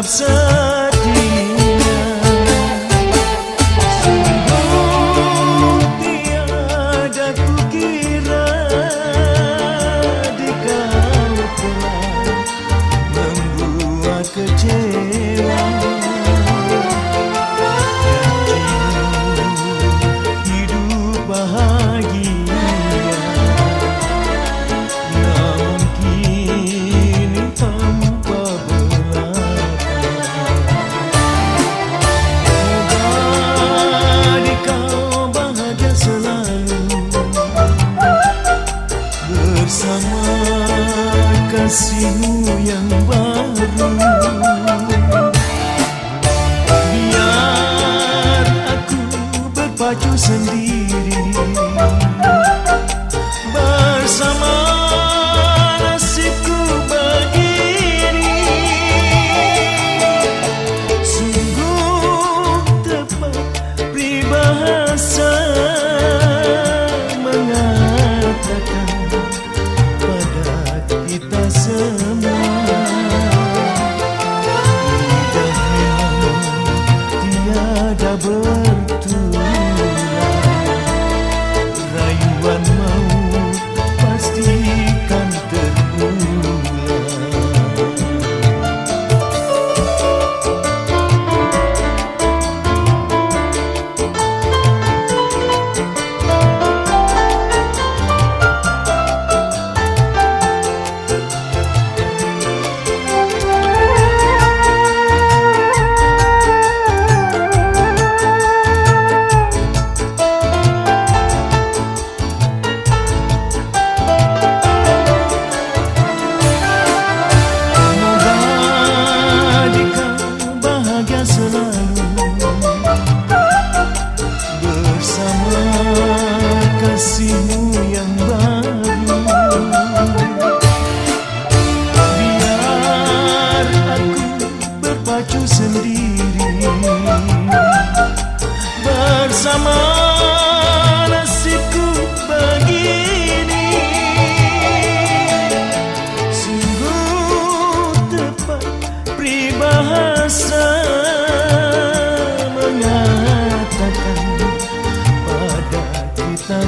I'm sorry. kasihmu yang baru. Biar aku berpacu sendiri. Bersama nasibku begini Sungguh tepat peribahasa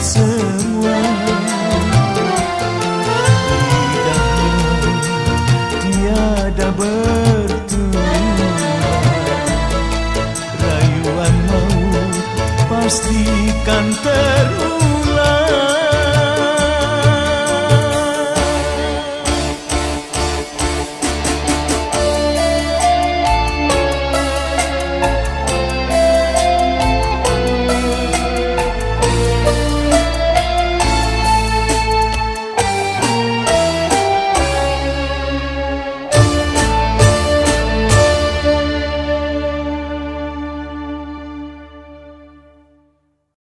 semua. Lidah memang tiada bertulang Rayuan maut pastikan terulang